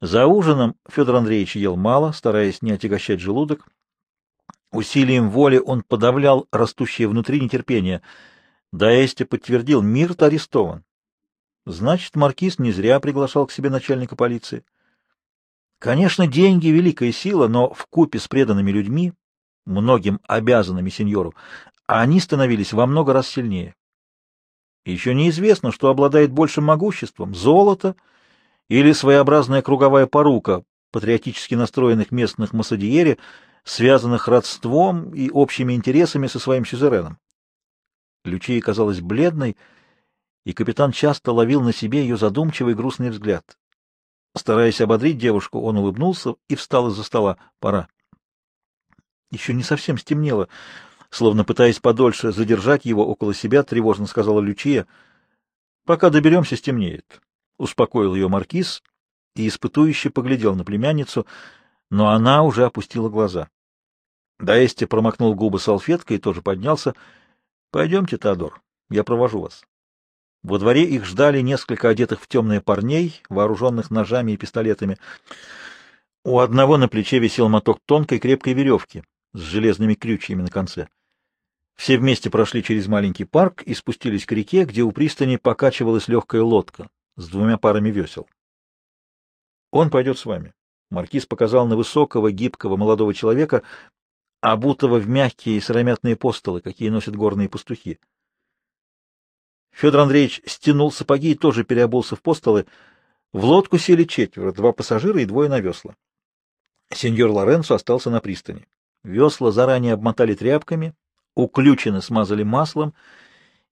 За ужином Федор Андреевич ел мало, стараясь не отягощать желудок. Усилием воли он подавлял растущее внутри нетерпение. Даэсте подтвердил, Мирт арестован. Значит, маркиз не зря приглашал к себе начальника полиции. Конечно, деньги — великая сила, но в купе с преданными людьми, многим обязанными сеньору, они становились во много раз сильнее. еще неизвестно, что обладает большим могуществом — золото или своеобразная круговая порука патриотически настроенных местных массадиери, связанных родством и общими интересами со своим сюзереном. Лючия казалась бледной, и капитан часто ловил на себе ее задумчивый грустный взгляд. Стараясь ободрить девушку, он улыбнулся и встал из-за стола. Пора. Еще не совсем стемнело. Словно пытаясь подольше задержать его около себя, тревожно сказала Лючия. — Пока доберемся, стемнеет. Успокоил ее маркиз и испытующе поглядел на племянницу, но она уже опустила глаза. Даэсти промокнул губы салфеткой и тоже поднялся. — Пойдемте, Теодор, я провожу вас. Во дворе их ждали несколько одетых в темные парней, вооруженных ножами и пистолетами. У одного на плече висел моток тонкой крепкой веревки с железными крючьями на конце. Все вместе прошли через маленький парк и спустились к реке, где у пристани покачивалась легкая лодка с двумя парами весел. «Он пойдет с вами». Маркиз показал на высокого, гибкого молодого человека, обутого в мягкие сыромятные постолы, какие носят горные пастухи. Федор Андреевич стянул сапоги и тоже переобулся в постолы. В лодку сели четверо, два пассажира и двое на весла. Сеньор Лоренцо остался на пристани. Весла заранее обмотали тряпками, уключенно смазали маслом,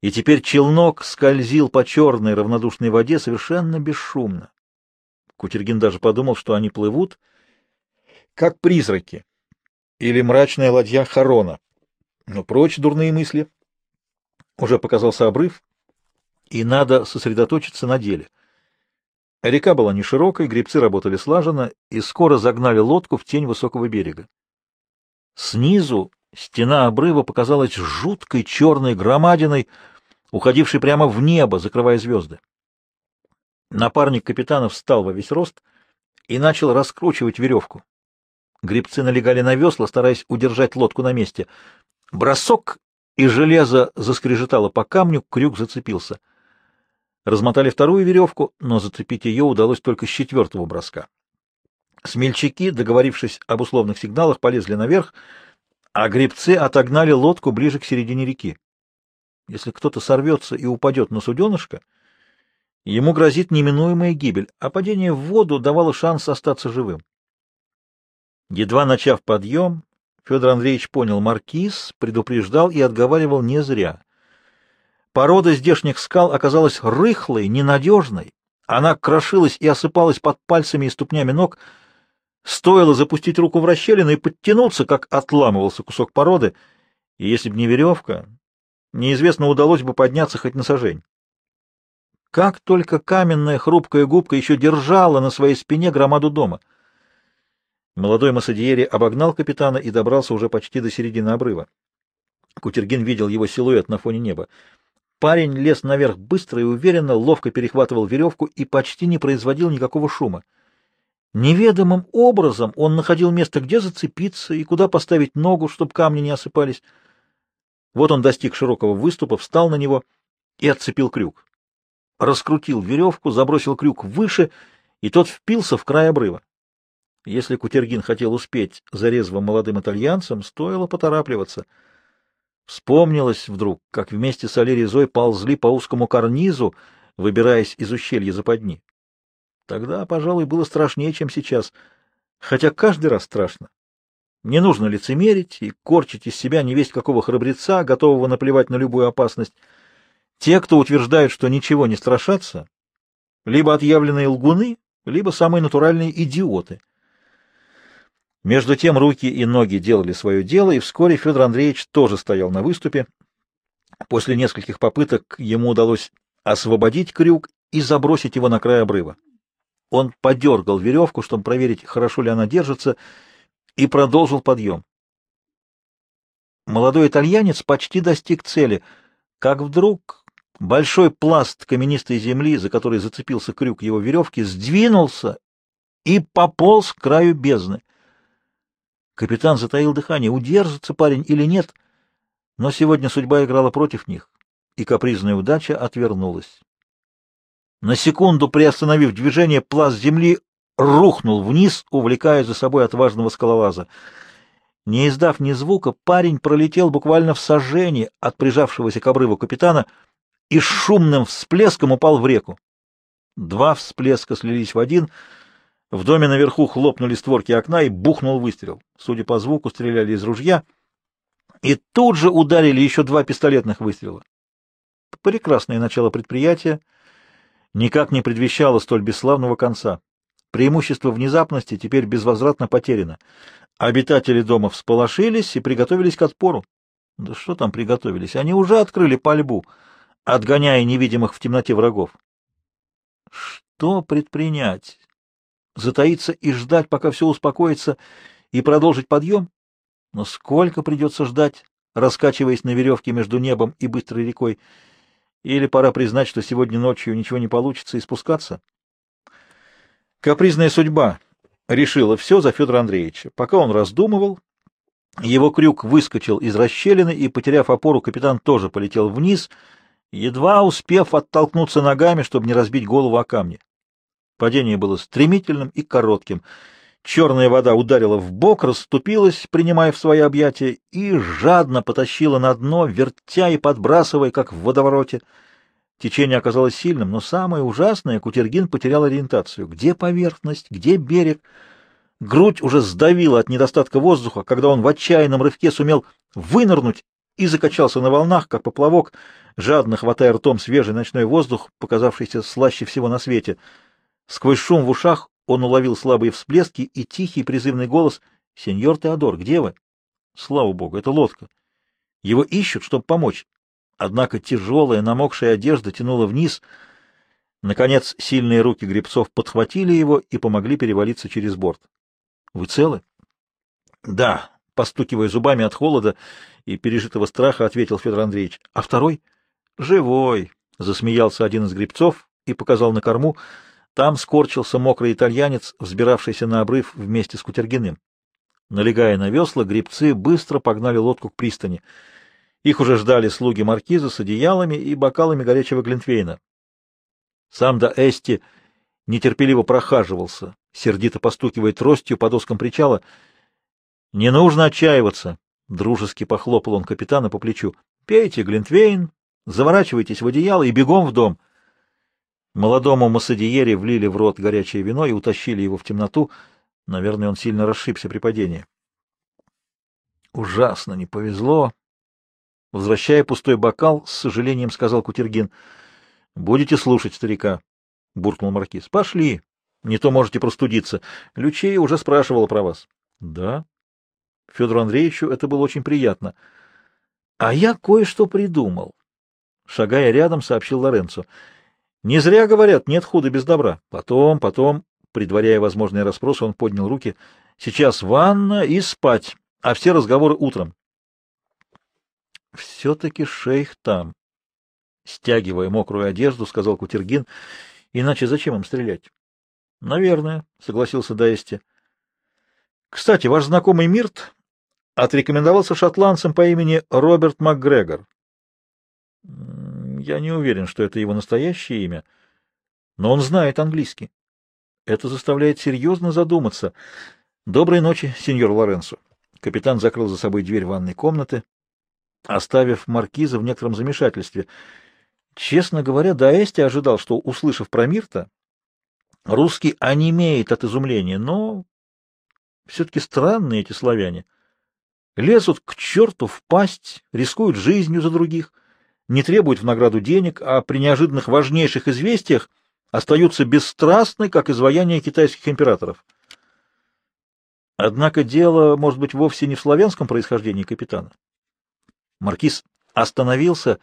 и теперь челнок скользил по черной равнодушной воде совершенно бесшумно. Кутергин даже подумал, что они плывут, как призраки, или мрачная ладья Харона. Но прочь дурные мысли. Уже показался обрыв, и надо сосредоточиться на деле. Река была не широкой, гребцы работали слаженно и скоро загнали лодку в тень высокого берега. Снизу стена обрыва показалась жуткой черной громадиной, уходившей прямо в небо, закрывая звезды. Напарник капитана встал во весь рост и начал раскручивать веревку. Гребцы налегали на весла, стараясь удержать лодку на месте. Бросок, и железо заскрежетало по камню, крюк зацепился — Размотали вторую веревку, но зацепить ее удалось только с четвертого броска. Смельчаки, договорившись об условных сигналах, полезли наверх, а гребцы отогнали лодку ближе к середине реки. Если кто-то сорвется и упадет на суденышко, ему грозит неминуемая гибель, а падение в воду давало шанс остаться живым. Едва начав подъем, Федор Андреевич понял, маркиз предупреждал и отговаривал не зря. Порода здешних скал оказалась рыхлой, ненадежной. Она крошилась и осыпалась под пальцами и ступнями ног. Стоило запустить руку в расщелину и подтянуться, как отламывался кусок породы, и если б не веревка, неизвестно, удалось бы подняться хоть на сажень. Как только каменная хрупкая губка еще держала на своей спине громаду дома. Молодой Массадиери обогнал капитана и добрался уже почти до середины обрыва. Кутергин видел его силуэт на фоне неба. Парень лез наверх быстро и уверенно, ловко перехватывал веревку и почти не производил никакого шума. Неведомым образом он находил место, где зацепиться и куда поставить ногу, чтобы камни не осыпались. Вот он достиг широкого выступа, встал на него и отцепил крюк. Раскрутил веревку, забросил крюк выше, и тот впился в край обрыва. Если Кутергин хотел успеть за резвым молодым итальянцем, стоило поторапливаться — Вспомнилось вдруг, как вместе с Али Резой ползли по узкому карнизу, выбираясь из ущелья западни. Тогда, пожалуй, было страшнее, чем сейчас, хотя каждый раз страшно. Не нужно лицемерить и корчить из себя невесть какого храбреца, готового наплевать на любую опасность. Те, кто утверждают, что ничего не страшатся, либо отъявленные лгуны, либо самые натуральные идиоты — между тем руки и ноги делали свое дело, и вскоре Федор Андреевич тоже стоял на выступе. После нескольких попыток ему удалось освободить крюк и забросить его на край обрыва. Он подергал веревку, чтобы проверить, хорошо ли она держится, и продолжил подъем. Молодой итальянец почти достиг цели, как вдруг большой пласт каменистой земли, за который зацепился крюк его веревки, сдвинулся, и пополз к краю бездны. Капитан затаил дыхание, удержится парень или нет, но сегодня судьба играла против них, и капризная удача отвернулась. На секунду приостановив движение, пласт земли рухнул вниз, увлекая за собой отважного скалолаза. Не издав ни звука, парень пролетел буквально в сожжении от прижавшегося к обрыву капитана и шумным всплеском упал в реку. Два всплеска слились в один. В доме наверху хлопнули створки окна и бухнул выстрел. Судя по звуку, стреляли из ружья. И тут же ударили еще два пистолетных выстрела. Прекрасное начало предприятия никак не предвещало столь бесславного конца. Преимущество внезапности теперь безвозвратно потеряно. Обитатели дома всполошились и приготовились к отпору. Да что там приготовились? Они уже открыли пальбу, отгоняя невидимых в темноте врагов. Что предпринять? Затаиться и ждать, пока все успокоится, и продолжить подъем? Но сколько придется ждать, раскачиваясь на веревке между небом и быстрой рекой? Или пора признать, что сегодня ночью ничего не получится и спускаться? Капризная судьба решила все за Федора Андреевича. Пока он раздумывал, его крюк выскочил из расщелины, и, потеряв опору, капитан тоже полетел вниз, едва успев оттолкнуться ногами, чтобы не разбить голову о камни. Падение было стремительным и коротким. Черная вода ударила в бок, расступилась, принимая в свои объятия, и жадно потащила на дно, вертя и подбрасывая, как в водовороте. Течение оказалось сильным, но самое ужасное — Кутергин потерял ориентацию. Где поверхность, где берег? Грудь уже сдавила от недостатка воздуха, когда он в отчаянном рывке сумел вынырнуть и закачался на волнах, как поплавок, жадно хватая ртом свежий ночной воздух, показавшийся слаще всего на свете. Сквозь шум в ушах он уловил слабые всплески и тихий призывный голос «Сеньор Теодор, где вы?» Слава богу, это лодка. Его ищут, чтобы помочь. Однако тяжелая, намокшая одежда тянула вниз. Наконец, сильные руки гребцов подхватили его и помогли перевалиться через борт. — Вы целы? — Да, — постукивая зубами от холода и пережитого страха, ответил Федор Андреевич. — А второй? — Живой, — засмеялся один из гребцов и показал на корму. Там скорчился мокрый итальянец, взбиравшийся на обрыв вместе с Кутергиным. Налегая на весла, гребцы быстро погнали лодку к пристани — их уже ждали слуги маркиза с одеялами и бокалами горячего глинтвейна. Сам да Эсти нетерпеливо прохаживался, сердито постукивая тростью по доскам причала. — Не нужно отчаиваться, — дружески похлопал он капитана по плечу. — Пейте глинтвейн, заворачивайтесь в одеяло и бегом в дом. Молодому Массадиере влили в рот горячее вино и утащили его в темноту. Наверное, он сильно расшибся при падении. Ужасно не повезло, Возвращая пустой бокал, с сожалением сказал Кутергин. — Будете слушать старика, — буркнул маркиз. — Пошли. Не то можете простудиться. Лючея уже спрашивала про вас. — Да. Федору Андреевичу это было очень приятно. — А я кое-что придумал. Шагая рядом, сообщил Лоренцо. — Не зря говорят, нет худа без добра. Потом, потом, предваряя возможные расспросы, он поднял руки. — Сейчас ванна и спать, а все разговоры утром. Все-таки шейх там. Стягивая мокрую одежду, сказал Кутергин. Иначе зачем им стрелять? Наверное, согласился Даэсти. Кстати, ваш знакомый Мирт отрекомендовался шотландцем по имени Роберт МакГрегор. Я не уверен, что это его настоящее имя, но он знает английский. Это заставляет серьезно задуматься. Доброй ночи, сеньор Лоренцо. Капитан закрыл за собой дверь ванной комнаты оставив маркиза в некотором замешательстве. Честно говоря, Даэсти ожидал, что, услышав про Мирта, русский онемеет от изумления, но все-таки странные эти славяне. Лезут к черту в пасть, рискуют жизнью за других, не требуют в награду денег, а при неожиданных важнейших известиях остаются бесстрастны, как изваяние китайских императоров. Однако дело, может быть, вовсе не в славянском происхождении капитана. Маркиз остановился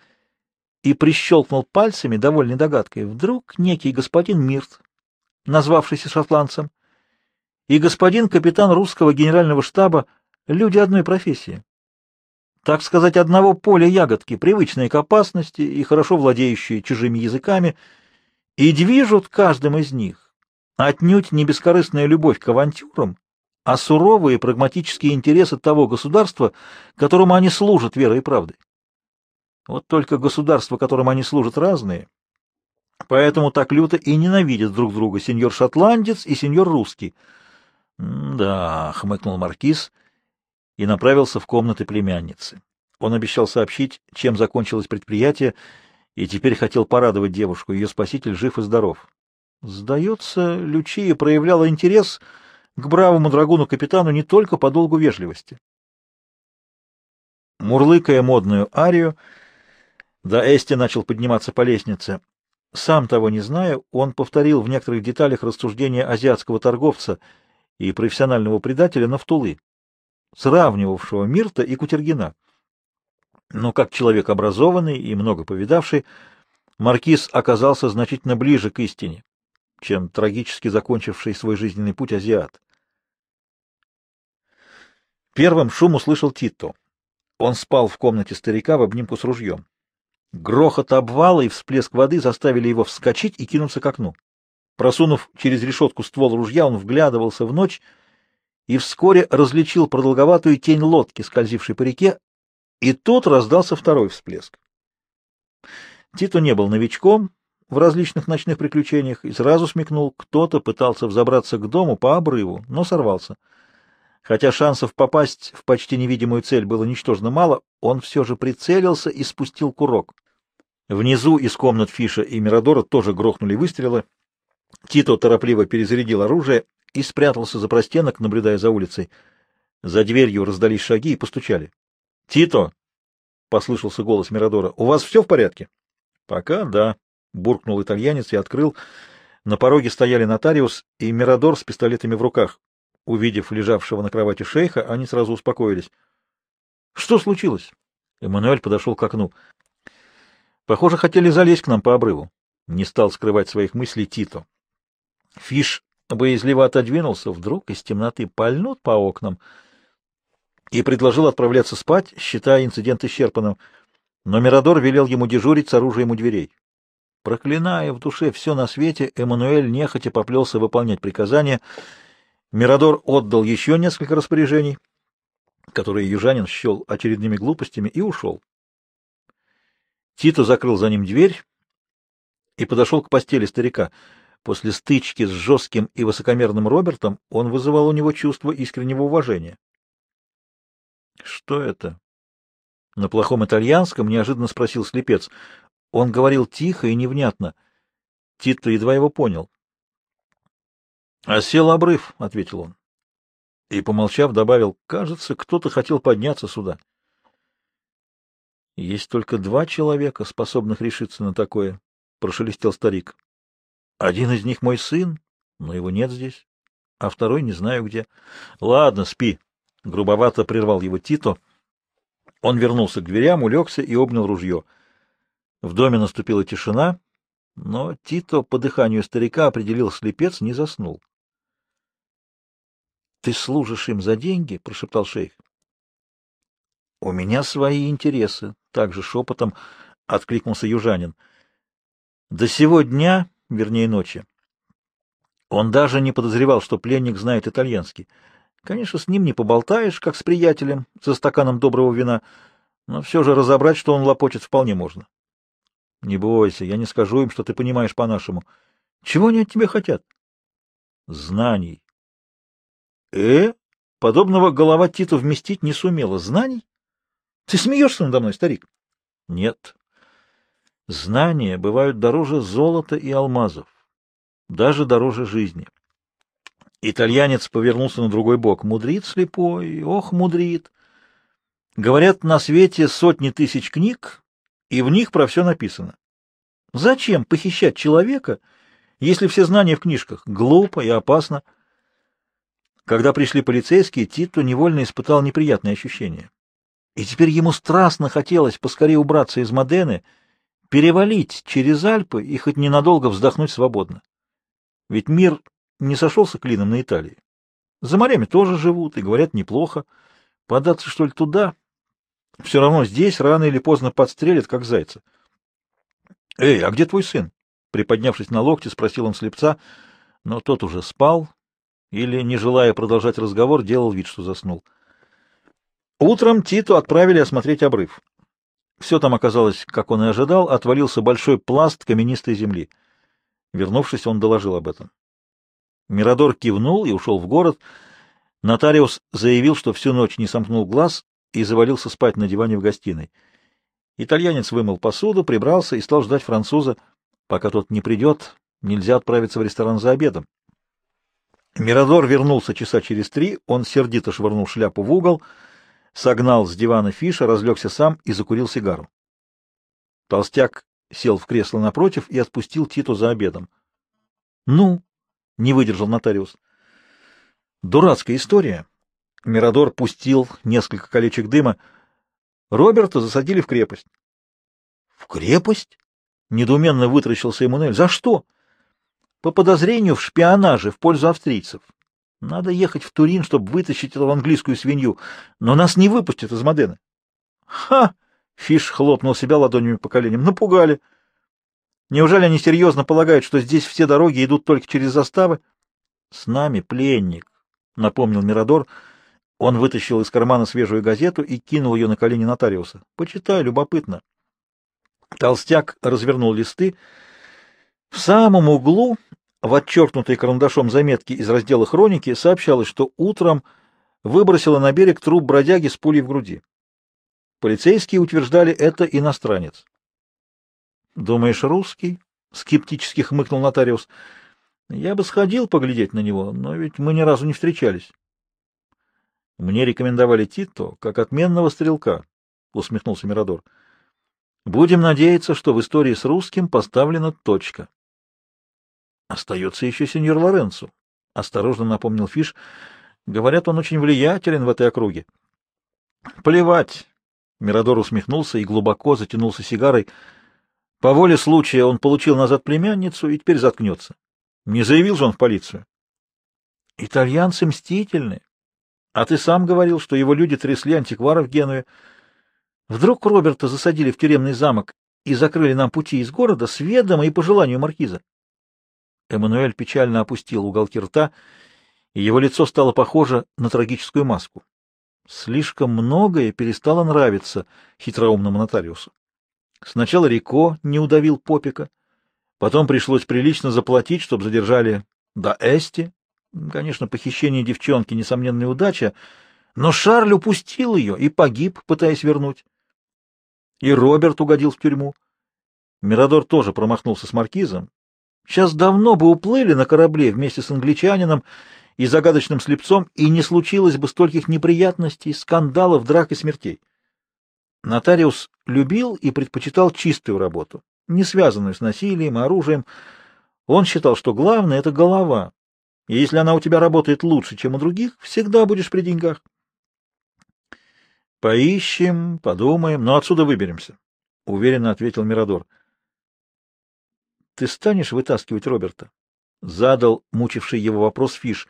и прищелкнул пальцами, довольной догадкой. Вдруг некий господин Мирт, назвавшийся шотландцем, и господин капитан русского генерального штаба — люди одной профессии. Так сказать, одного поля ягодки, привычные к опасности и хорошо владеющие чужими языками, и движут каждым из них отнюдь не бескорыстная любовь к авантюрам, а суровые прагматические интересы того государства, которому они служат верой и правдой. Вот только государства, которым они служат, разные, поэтому так люто и ненавидят друг друга сеньор-шотландец и сеньор-русский. — Да, — хмыкнул маркиз и направился в комнаты племянницы. Он обещал сообщить, чем закончилось предприятие, и теперь хотел порадовать девушку, ее спаситель жив и здоров. Сдается, Лючия проявляла интерес к бравому драгуну-капитану не только по долгу вежливости. Мурлыкая модную арию, да Эсти начал подниматься по лестнице. Сам того не зная, он повторил в некоторых деталях рассуждения азиатского торговца и профессионального предателя Нафтулы, сравнивавшего Мирта и Кутергина. Но как человек образованный и много повидавший, маркиз оказался значительно ближе к истине чем трагически закончивший свой жизненный путь азиат. Первым шум услышал Тито. Он спал в комнате старика в обнимку с ружьем. Грохот обвала и всплеск воды заставили его вскочить и кинуться к окну. Просунув через решетку ствол ружья, он вглядывался в ночь и вскоре различил продолговатую тень лодки, скользившей по реке, и тут раздался второй всплеск. Тито не был новичком, в различных ночных приключениях и сразу смекнул, кто-то пытался взобраться к дому по обрыву, но сорвался. Хотя шансов попасть в почти невидимую цель было ничтожно мало, он все же прицелился и спустил курок. Внизу из комнат Фиша и Мирадора тоже грохнули выстрелы. Тито торопливо перезарядил оружие и спрятался за простенок, наблюдая за улицей. За дверью раздались шаги и постучали. — Тито! — послышался голос Мирадора. — У вас все в порядке? — Пока да, — буркнул итальянец и открыл. На пороге стояли нотариус и Мирадор с пистолетами в руках. Увидев лежавшего на кровати шейха, они сразу успокоились. — Что случилось? Эммануэль подошел к окну. — Похоже, хотели залезть к нам по обрыву. Не стал скрывать своих мыслей Тито. Фиш боязливо отодвинулся, вдруг из темноты пальнут по окнам и предложил отправляться спать, считая инцидент исчерпанным. Но Мирадор велел ему дежурить с оружием у дверей. Проклиная в душе все на свете, Эммануэль нехотя поплелся выполнять приказания. Мирадор отдал еще несколько распоряжений, которые южанин счел очередными глупостями, и ушел. Тито закрыл за ним дверь и подошел к постели старика. После стычки с жестким и высокомерным Робертом он вызывал у него чувство искреннего уважения. — Что это? — на плохом итальянском неожиданно спросил слепец. Он говорил тихо и невнятно. Титто едва его понял. — Осел обрыв, — ответил он. И, помолчав, добавил, — кажется, кто-то хотел подняться сюда. — Есть только два человека, способных решиться на такое, — прошелестел старик. — Один из них мой сын, но его нет здесь, а второй не знаю где. — Ладно, спи, — грубовато прервал его Тито. Он вернулся к дверям, улегся и обнял ружье — в доме наступила тишина, но Тито по дыханию старика определил слепец, не заснул. — Ты служишь им за деньги? — прошептал шейх. — У меня свои интересы, — также шепотом откликнулся южанин. До сего дня, вернее ночи, он даже не подозревал, что пленник знает итальянский. Конечно, с ним не поболтаешь, как с приятелем, за стаканом доброго вина, но все же разобрать, что он лопочет, вполне можно. Не бойся, я не скажу им, что ты понимаешь по-нашему. Чего они от тебя хотят? Знаний. Э? Подобного голова Титу вместить не сумела. Знаний? Ты смеешься надо мной, старик? Нет. Знания бывают дороже золота и алмазов. Даже дороже жизни. Итальянец повернулся на другой бок. Мудрит слепой, ох, мудрит. Говорят, на свете сотни тысяч книг, и в них про все написано. Зачем похищать человека, если все знания в книжках? Глупо и опасно. Когда пришли полицейские, Тито невольно испытал неприятные ощущения. И теперь ему страстно хотелось поскорее убраться из Модены, перевалить через Альпы и хоть ненадолго вздохнуть свободно. Ведь мир не сошелся клином на Италии. За морями тоже живут и говорят неплохо. Податься, что ли, туда? Все равно здесь рано или поздно подстрелят, как зайца. — Эй, а где твой сын? Приподнявшись на локте, спросил он слепца. но тот уже спал или, не желая продолжать разговор, делал вид, что заснул. Утром Титу отправили осмотреть обрыв. Все там оказалось, как он и ожидал, отвалился большой пласт каменистой земли. Вернувшись, он доложил об этом. Мирадор кивнул и ушел в город. Нотариус заявил, что всю ночь не сомкнул глаз и завалился спать на диване в гостиной. Итальянец вымыл посуду, прибрался и стал ждать француза, пока тот не придет, нельзя отправиться в ресторан за обедом. Мирадор вернулся часа через три, он сердито швырнул шляпу в угол, согнал с дивана Фиша, разлегся сам и закурил сигару. Толстяк сел в кресло напротив и отпустил Титу за обедом. — Ну? — не выдержал нотариус. — Дурацкая история. Мирадор пустил несколько колечек дыма. Роберта засадили в крепость. — В крепость? — недоуменно вытращился Эммануэль. — За что? — По подозрению в шпионаже в пользу австрийцев. Надо ехать в Турин, чтобы вытащить эту английскую свинью, но нас не выпустят из Модены. — Ха! — Фиш хлопнул себя ладонями по коленям. — Напугали. Неужели они серьезно полагают, что здесь все дороги идут только через заставы? — С нами пленник, — напомнил Мирадор. Он вытащил из кармана свежую газету и кинул ее на колени нотариуса. — Почитай, любопытно. Толстяк развернул листы. В самом углу, в отчеркнутой карандашом заметке из раздела «Хроники», сообщалось, что утром выбросила на берег труп бродяги с пулей в груди. Полицейские утверждали, это иностранец. — Думаешь, русский? — скептически хмыкнул нотариус. — Я бы сходил поглядеть на него, но ведь мы ни разу не встречались. — Мне рекомендовали Тито как отменного стрелка, — усмехнулся Мирадор. — Будем надеяться, что в истории с русским поставлена точка. — Остается еще сеньор Лоренцо, — осторожно напомнил Фиш. — Говорят, он очень влиятелен в этой округе. — Плевать. Мирадор усмехнулся и глубоко затянулся сигарой. — по воле случая он получил назад племянницу и теперь заткнется. Не заявил же он в полицию. Итальянцы мстительны. А ты сам говорил, что его люди трясли антикваров в Генуе. Вдруг Роберта засадили в тюремный замок и закрыли нам пути из города с ведома и по желанию маркиза. Эммануэль печально опустил уголки рта, и его лицо стало похоже на трагическую маску. Слишком многое перестало нравиться хитроумному нотариусу. Сначала Рико не удавил Попика, потом пришлось прилично заплатить, чтобы задержали до Эсти. Конечно, похищение девчонки — несомненная удача, но Шарль упустил ее и погиб, пытаясь вернуть. И Роберт угодил в тюрьму. Мирадор тоже промахнулся с маркизом. Сейчас давно бы уплыли на корабле вместе с англичанином и загадочным слепцом, и не случилось бы стольких неприятностей, скандалов, драк и смертей. Нотариус любил и предпочитал чистую работу, не связанную с насилием и оружием. Он считал, что главное — это голова, и если она у тебя работает лучше, чем у других, всегда будешь при деньгах. «Поищем, подумаем, но отсюда выберемся», — уверенно ответил Мирадор. «Ты станешь вытаскивать Роберта?» — задал мучивший его вопрос Фиш.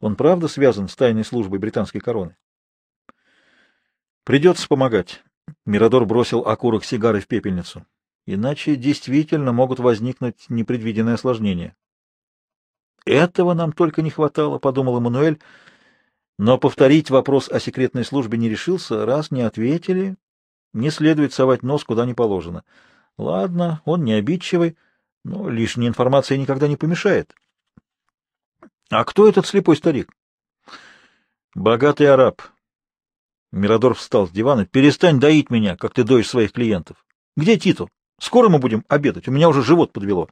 «Он правда связан с тайной службой британской короны?» Придется помогать. Мирадор бросил окурок сигары в пепельницу. Иначе действительно могут возникнуть непредвиденные осложнения. Этого нам только не хватало, — подумал Эммануэль, но повторить вопрос о секретной службе не решился. Раз не ответили, не следует совать нос куда не положено. Ладно, он не обидчивый, но лишняя информация никогда не помешает. А кто этот слепой старик? Богатый араб, Мирадор встал с дивана. «Перестань доить меня, как ты доишь своих клиентов. Где Титу? Скоро мы будем обедать. У меня уже живот подвело».